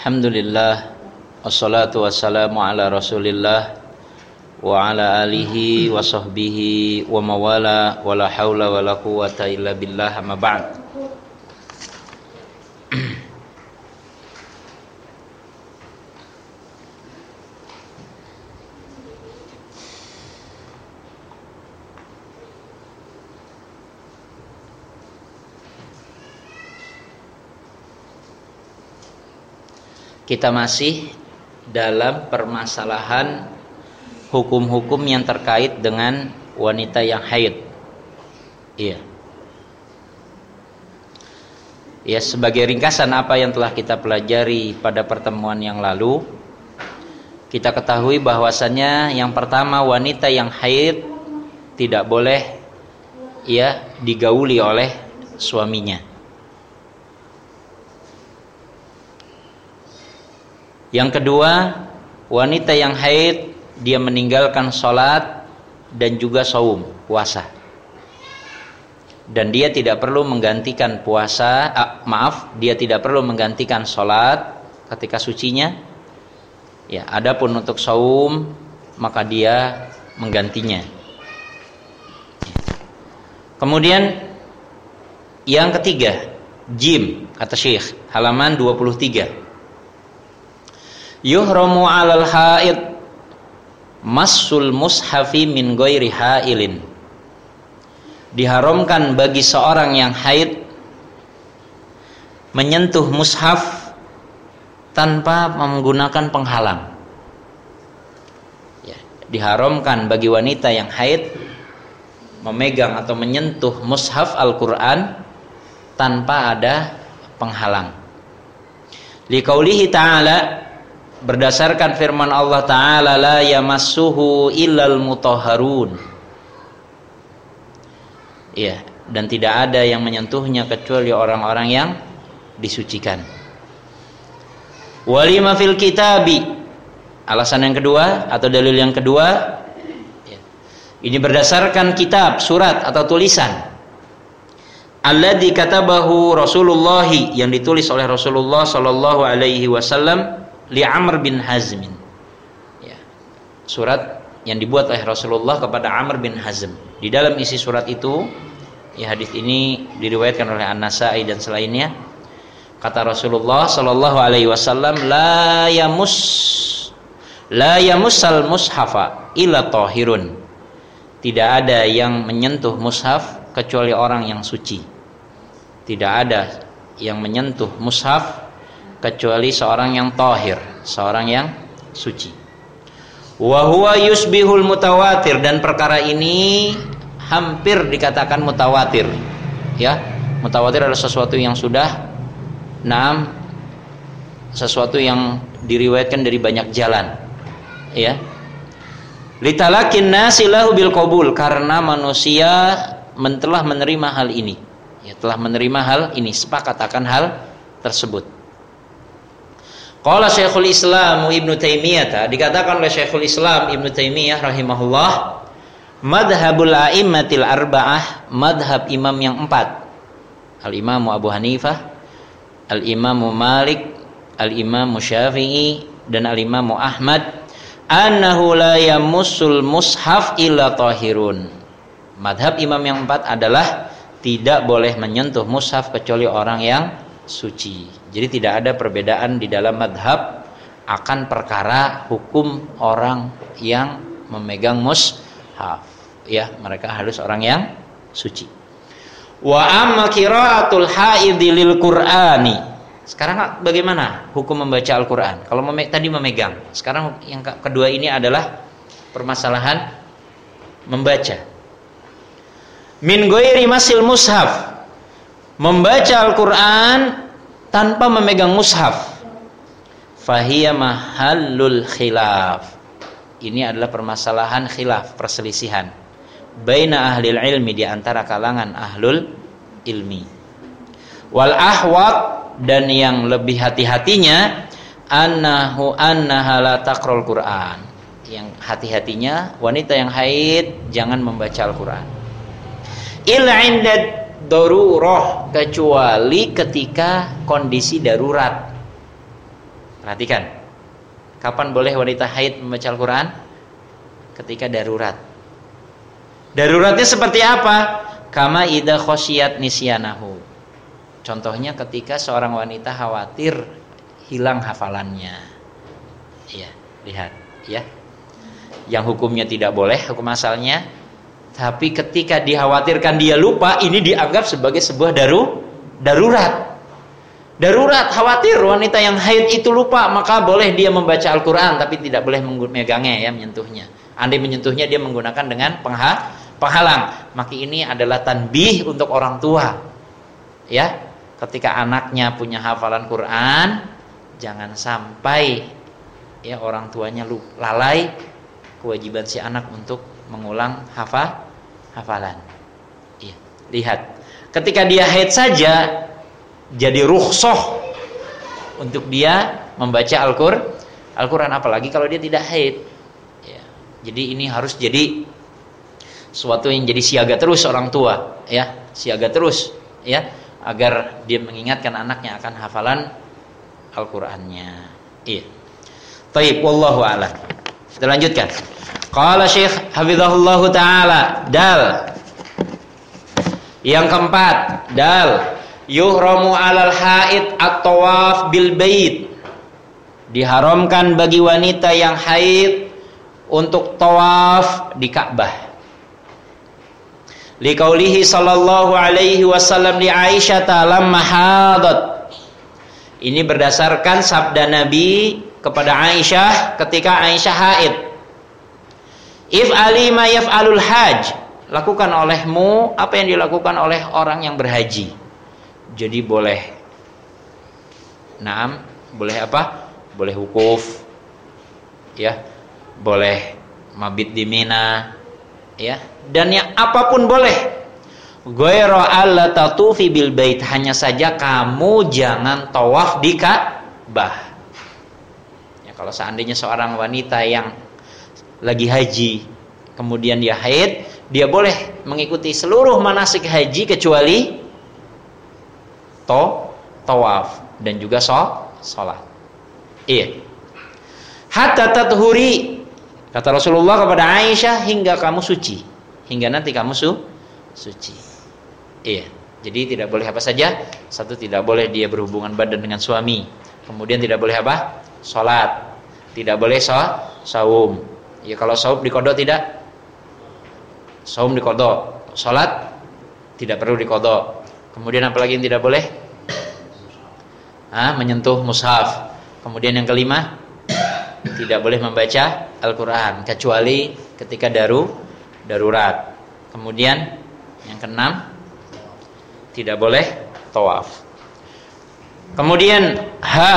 Alhamdulillah Wassalatu wassalamu ala rasulillah Wa ala alihi wa sahbihi wa mawala Wa la hawla wa la quwata illa billah amma ba'd kita masih dalam permasalahan hukum-hukum yang terkait dengan wanita yang haid. Iya. Ya, sebagai ringkasan apa yang telah kita pelajari pada pertemuan yang lalu, kita ketahui bahwasannya yang pertama wanita yang haid tidak boleh ya digauli oleh suaminya. Yang kedua, wanita yang haid dia meninggalkan sholat dan juga saum puasa. Dan dia tidak perlu menggantikan puasa, ah, maaf, dia tidak perlu menggantikan sholat ketika sucinya. Ya, adapun untuk saum maka dia menggantinya. Kemudian yang ketiga, jim kata Syekh, halaman 23 yuhramu 'alal haid. Masul mushafi min ghairi hailin. Diharamkan bagi seorang yang haid menyentuh mushaf tanpa menggunakan penghalang. Ya, diharamkan bagi wanita yang haid memegang atau menyentuh mushaf Al-Qur'an tanpa ada penghalang. Liqaulihi ta'ala berdasarkan firman Allah taala la yamassuhu illal mutahharun. Ya dan tidak ada yang menyentuhnya kecuali orang-orang yang disucikan. Walima fil kitabi. Alasan yang kedua atau dalil yang kedua? Ya, ini berdasarkan kitab surat atau tulisan. Alladzi katabahu Rasulullah yang ditulis oleh Rasulullah sallallahu alaihi wasallam li Amr bin Hazmin. Ya. Surat yang dibuat oleh Rasulullah kepada Amr bin Hazm. Di dalam isi surat itu, ya hadis ini diriwayatkan oleh An-Nasa'i dan selainnya. Kata Rasulullah sallallahu alaihi wasallam, la yamus la yamussal mushafa illa tahirun. Tidak ada yang menyentuh mushaf kecuali orang yang suci. Tidak ada yang menyentuh mushaf kecuali seorang yang tahir, seorang yang suci. Wa huwa yusbihul mutawatir dan perkara ini hampir dikatakan mutawatir. Ya, mutawatir adalah sesuatu yang sudah enam sesuatu yang diriwayatkan dari banyak jalan. Ya. Litalakin nasilahu bil qabul karena manusia telah menerima hal ini. Ya, telah menerima hal ini, sepakat akan hal tersebut. Qala Syekhul Islam Ibnu Taimiyah dikatakan oleh Syekhul Islam Ibnu Taimiyah rahimahullah madhabul a'immatil arba'ah madhab imam yang empat. Al imam Abu Hanifah al imam Malik al imam Syafi'i dan al imam Ahmad annahu la yamussul mushaf illa tahirun. Madhab imam yang empat adalah tidak boleh menyentuh mushaf kecuali orang yang suci jadi tidak ada perbedaan di dalam madhab akan perkara hukum orang yang memegang mushaf. Ya, mereka harus orang yang suci. Wa amma qiraatul haidhi lil Qur'ani. Sekarang bagaimana hukum membaca Al-Qur'an? Kalau meme tadi memegang, sekarang yang kedua ini adalah permasalahan membaca. Min ghairi masil mushaf. Membaca Al-Qur'an tanpa memegang mushaf. Fahiya mahallul khilaf. Ini adalah permasalahan khilaf perselisihan baina ahli ilmi di antara kalangan ahlul ilmi. Wal ahwat dan yang lebih hati-hatinya annahu annaha la taqra'ul Qur'an. Yang hati-hatinya wanita yang haid jangan membaca Al-Qur'an. Illa inda darurah kecuali ketika kondisi darurat. Perhatikan. Kapan boleh wanita haid membaca Al-Qur'an? Ketika darurat. Daruratnya seperti apa? Kama ida khosyat nisyanahu. Contohnya ketika seorang wanita khawatir hilang hafalannya. Iya, lihat, ya. Yang hukumnya tidak boleh, hukum asalnya. Tapi ketika dikhawatirkan dia lupa, ini dianggap sebagai sebuah daru darurat. Darurat, khawatir wanita yang haid itu lupa, maka boleh dia membaca Al-Quran, tapi tidak boleh megangnya ya, menyentuhnya. Andai menyentuhnya dia menggunakan dengan pengha penghalang. Maka ini adalah tanbih untuk orang tua. Ya, ketika anaknya punya hafalan Quran, jangan sampai ya orang tuanya lalai kewajiban si anak untuk mengulang hafal hafalan. Iya, lihat. Ketika dia haid saja jadi rukhsah untuk dia membaca Al-Qur'an Al-Qur'an apalagi kalau dia tidak haid. Ya. Jadi ini harus jadi suatu yang jadi siaga terus orang tua, ya, siaga terus, ya, agar dia mengingatkan anaknya akan hafalan Al-Qur'annya. Iya. Taib wallahu a'lam. Kita lanjutkan. Qala Syekh Hafizahullah taala dal. Yang keempat, dal yuhramu alal haid at-tawaf bil bait. Diharamkan bagi wanita yang haid untuk tawaf di Ka'bah. Liqaulihi sallallahu alaihi wasallam li Aisyah lamma hadat. Ini berdasarkan sabda Nabi kepada Aisyah ketika Aisyah haid. If ali ma yaf'alul hajj, lakukan olehmu apa yang dilakukan oleh orang yang berhaji. Jadi boleh Naam, boleh apa? Boleh hukuf. Ya. Boleh mabit di Mina. Ya. Dan yang apa pun boleh. Ghairu alla tatufi bil bait, hanya saja kamu jangan tawaf di Ka'bah. Kalau seandainya seorang wanita yang lagi haji, kemudian dia haid, dia boleh mengikuti seluruh manasik haji kecuali to tawaf dan juga so salat. Iya. Hatta tathuri kata Rasulullah kepada Aisyah hingga kamu suci, hingga nanti kamu su suci. Iya. Jadi tidak boleh apa saja. Satu tidak boleh dia berhubungan badan dengan suami. Kemudian tidak boleh apa? Salat. Tidak boleh so saum. Ya kalau saum dikodok tidak? Saum dikodok. Salat tidak perlu dikodok. Kemudian apalagi yang tidak boleh? ah, menyentuh mushaf. Kemudian yang kelima, tidak boleh membaca Al-Qur'an kecuali ketika daru darurat. Kemudian yang keenam, tidak boleh tawaf. Kemudian ha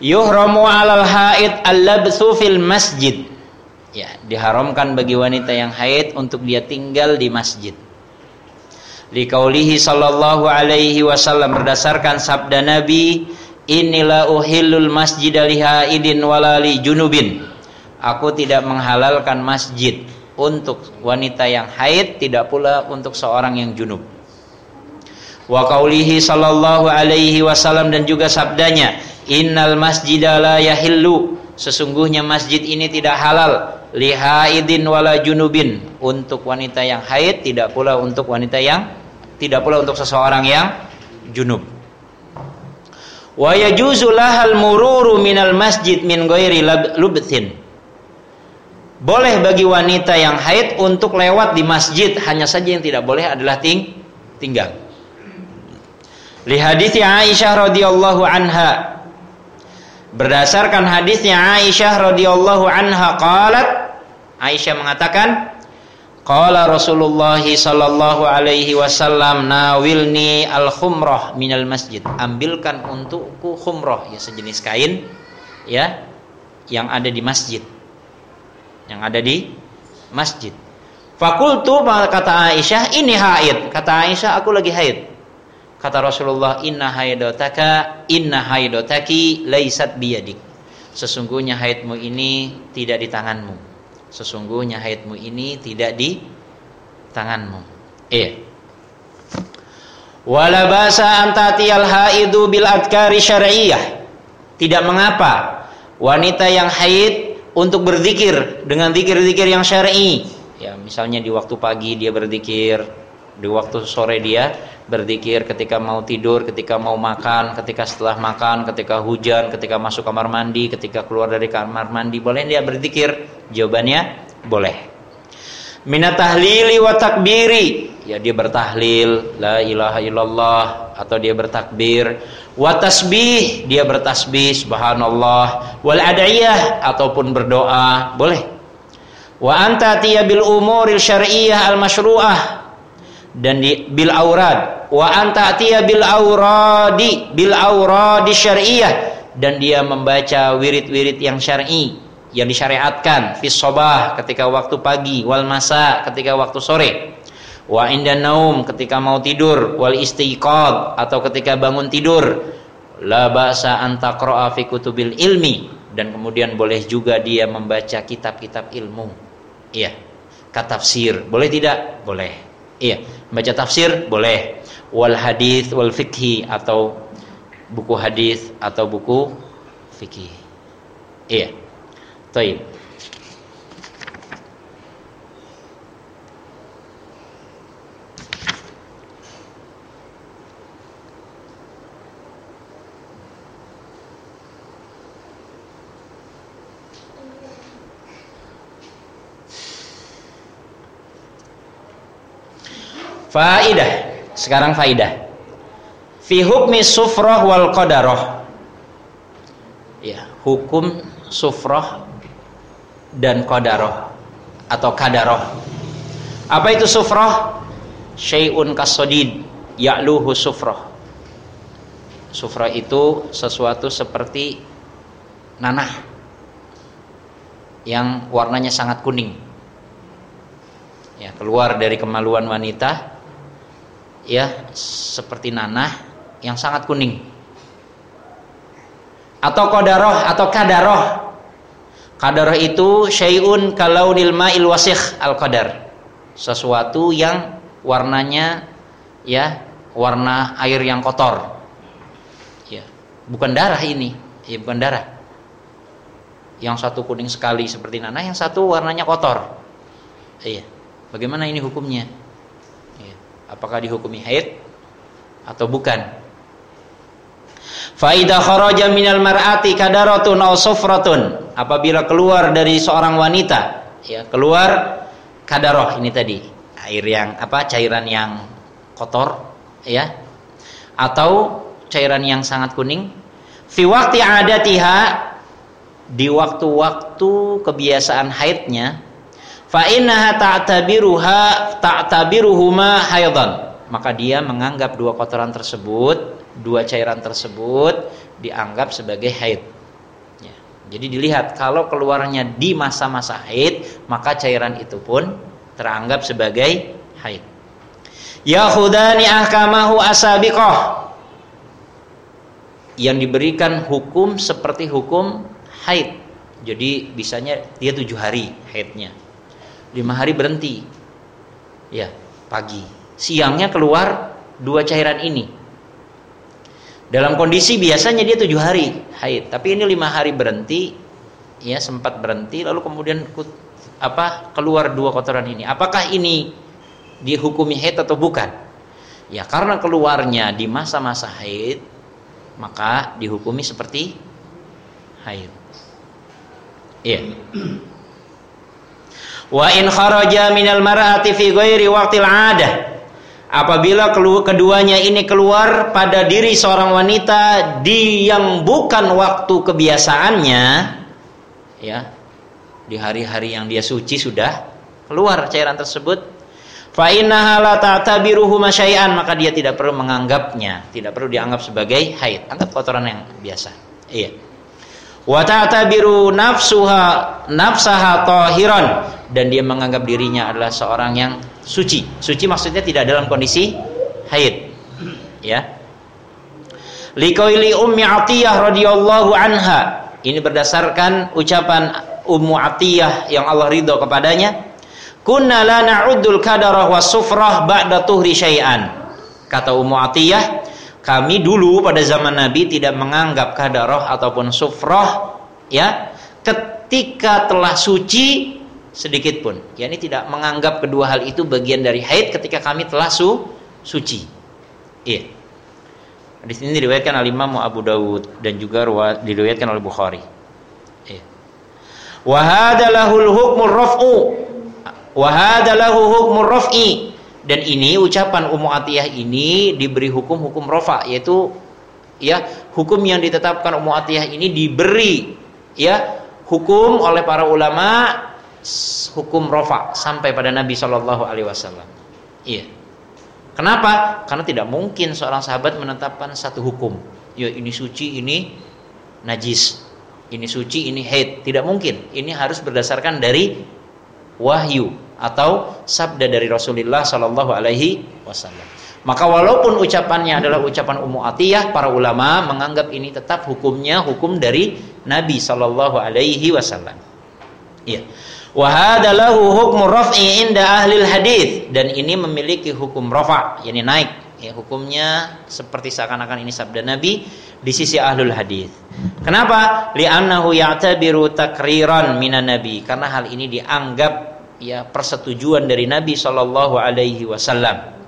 yuhramu 'alal haid al-labsu fil masjid. Ya, diharamkan bagi wanita yang haid untuk dia tinggal di masjid. Liqaulihi sallallahu alaihi wasallam berdasarkan sabda Nabi inilah uhillul masjid lihaidin walali junubin. Aku tidak menghalalkan masjid untuk wanita yang haid tidak pula untuk seorang yang junub. Wa qaulihi sallallahu alaihi wasallam dan juga sabdanya innal masjida la yahillu sesungguhnya masjid ini tidak halal lihaidin wala junubin untuk wanita yang haid tidak pula untuk wanita yang tidak pula untuk seseorang yang junub. Wa yajuzu lahal mururu minal masjid min ghairi lubthin. Boleh bagi wanita yang haid untuk lewat di masjid, hanya saja yang tidak boleh adalah ting tinggal. Li hadithi Aisyah radhiyallahu anha. Berdasarkan hadisnya Aisyah radhiyallahu anha qalat Aisyah mengatakan Qala Rasulullah sallallahu alaihi wasallam nawilni al khumrah minal masjid. Ambilkan untukku khumrah ya sejenis kain ya yang ada di masjid. Yang ada di masjid. Fakultu kata Aisyah ini haid. Kata Aisyah aku lagi haid. Kata Rasulullah inna haidotaka inna haidotaki laisat biyadik. Sesungguhnya haidmu ini tidak di tanganmu sesungguhnya haidmu ini tidak di tanganmu. Iya. Wala basa antatiyal haidu bil adkari syar'iyyah. tidak mengapa wanita yang haid untuk berzikir dengan zikir-zikir yang syar'i. Ya, misalnya di waktu pagi dia berzikir, di waktu sore dia berzikir ketika mau tidur, ketika mau makan, ketika setelah makan, ketika hujan, ketika masuk kamar mandi, ketika keluar dari kamar mandi, boleh dia berzikir? Jawabannya boleh. Minat tahlili wa takbiri, ya dia bertahlil la ilaha illallah atau dia bertakbir. Wa tasbih dia bertasbih subhanallah. Wal adiyah ataupun berdoa boleh. Wa anta tiya bil umuril syar'iyyah al masyru'ah dan di bil aurad. Wa anta tiya bil auradi bil auradi syar'iyyah dan dia membaca wirid-wirid yang syar'i yang disyariatkan. Fi sobah ketika waktu pagi. Wal masa ketika waktu sore. Wa inda naum ketika mau tidur. Wal istiqad atau ketika bangun tidur. La ba'sa an taqra'a fi kutubil ilmi. Dan kemudian boleh juga dia membaca kitab-kitab ilmu. Iya. Katafsir boleh tidak? Boleh. Iya baca tafsir boleh. Wal hadis wal fikhi atau buku hadis atau buku fikih iya. Taib. Faidah. Sekarang faidah. Fi hukmi sufrah wal qadarah. Ya, hukum sufrah dan qadarah atau kadarah. Apa itu sufrah? Syai'un kasodid ya'luhu sufrah. Sufrah itu sesuatu seperti nanah yang warnanya sangat kuning. Ya, keluar dari kemaluan wanita ya seperti nanah yang sangat kuning. Atau kodaroh atau kadaroh. Kadaroh itu syai'un kalaunil ma'il wasikh al qadar sesuatu yang warnanya ya warna air yang kotor. Ya bukan darah ini ya bukan darah. Yang satu kuning sekali seperti nanah yang satu warnanya kotor. Iya bagaimana ini hukumnya apakah dihukumi haid atau bukan? Faida kharaja minal mar'ati kadaratun aw sufratun. Apabila keluar dari seorang wanita ya keluar kadaroh ini tadi air yang apa cairan yang kotor ya atau cairan yang sangat kuning fi waqti adatiha di waktu-waktu kebiasaan haidnya fa innaha ta'tabiruha ta'tabiruhuma haidan maka dia menganggap dua kotoran tersebut dua cairan tersebut dianggap sebagai haid. Ya. jadi dilihat kalau keluarnya di masa-masa haid maka cairan itu pun teranggap sebagai haid. Ya khudani ahkamahu asabiqah yang diberikan hukum seperti hukum haid. Jadi bisanya dia tujuh hari haidnya lima hari berhenti. Ya pagi. Siangnya keluar dua cairan ini. Dalam kondisi biasanya dia tujuh hari haid. Tapi ini lima hari berhenti. Ya sempat berhenti lalu kemudian apa keluar dua kotoran ini. Apakah ini dihukumi haid atau bukan? Ya karena keluarnya di masa-masa haid maka dihukumi seperti haid. Iya Wa in kharaja minal mar'ati fi ghairi waqtil 'adah. Apabila keduanya ini keluar pada diri seorang wanita di yang bukan waktu kebiasaannya, ya, di hari-hari yang dia suci sudah keluar cairan tersebut, fa innaha la ta'tabiruhu masyai'an, maka dia tidak perlu menganggapnya, tidak perlu dianggap sebagai haid, anggap kotoran yang biasa. Iya wa ta'tabiru nafsuha nafsaha tahiran dan dia menganggap dirinya adalah seorang yang suci. Suci maksudnya tidak dalam kondisi haid. Ya. Liqaili Ummi Atiyah radhiyallahu anha. Ini berdasarkan ucapan Ummu Atiyah yang Allah ridho kepadanya. Kunna la na'uddul kadarah was sufrah ba'da tuhri syai'an. Kata Ummu Atiyah, kami dulu pada zaman Nabi tidak menganggap kadaroh ataupun sufroh ya ketika telah suci sedikit pun. Ya ini tidak menganggap kedua hal itu bagian dari haid ketika kami telah su suci. Iya. Di sini diriwayatkan oleh Imam Abu Dawud dan juga diriwayatkan oleh Bukhari. Iya. Wa hadalahul raf'u. Wa dan ini ucapan Ummu Atiyah ini diberi hukum-hukum rofa yaitu ya hukum yang ditetapkan Ummu Atiyah ini diberi ya hukum oleh para ulama hukum rofa sampai pada Nabi Shallallahu Alaihi Wasallam. Iya. Kenapa? Karena tidak mungkin seorang sahabat menetapkan satu hukum. Ya ini suci, ini najis. Ini suci, ini haid. Tidak mungkin. Ini harus berdasarkan dari wahyu atau sabda dari Rasulullah Shallallahu Alaihi Wasallam. Maka walaupun ucapannya adalah ucapan Ummu Atiyah, para ulama menganggap ini tetap hukumnya hukum dari Nabi Shallallahu Alaihi Wasallam. Iya. Wahadalahu hukmu raf'i inda ahli hadis dan ini memiliki hukum rafa, yakni naik. Ya, hukumnya seperti seakan-akan ini sabda Nabi di sisi ahlul hadis. Kenapa? Li'annahu ya'tabiru takriran minan nabi. Karena hal ini dianggap ya persetujuan dari Nabi Shallallahu Alaihi Wasallam.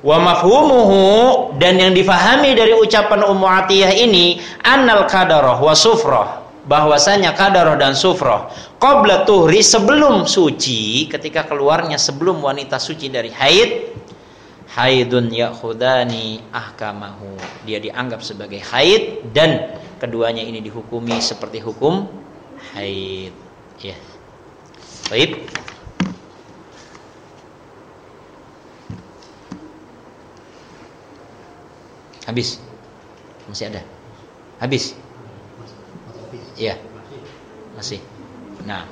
Wa mafhumuhu dan yang difahami dari ucapan Ummu Atiyah ini annal kadarah wa sufrah bahwasanya kadarah dan sufrah qabla tuhri sebelum suci ketika keluarnya sebelum wanita suci dari haid haidun yakhudani ahkamahu dia dianggap sebagai haid dan keduanya ini dihukumi seperti hukum haid ya baik Habis. Masih ada. Habis. Iya. Masih. Nah.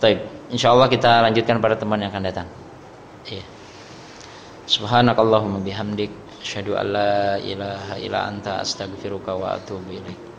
Baik, insyaallah kita lanjutkan pada teman yang akan datang. Iya. Subhanakallahumma bihamdik asyhadu an la ilaha illa anta astaghfiruka wa atubu ilaik.